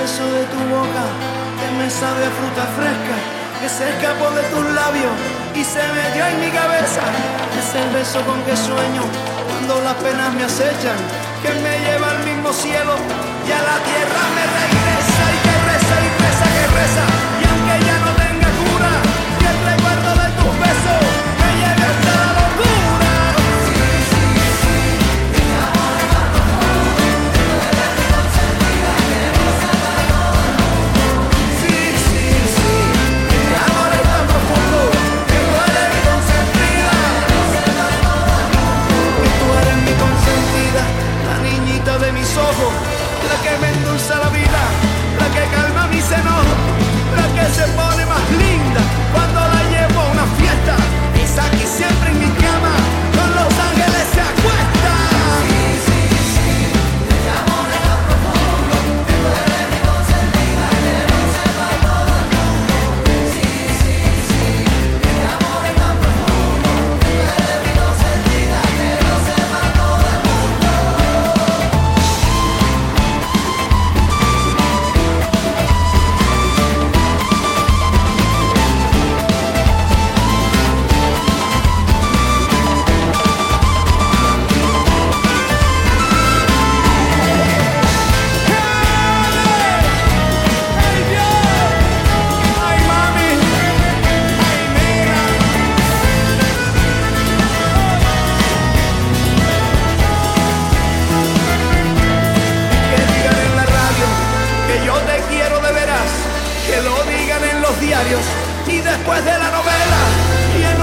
beso de tu boca que me sabe a fruta fresca, que se escapó de tus labios y se metió en mi cabeza. Es el beso con que sueño cuando las penas me acechan, que me lleva al mismo cielo y a la tierra me regresa y que reza y reza que reza. y después de la novela.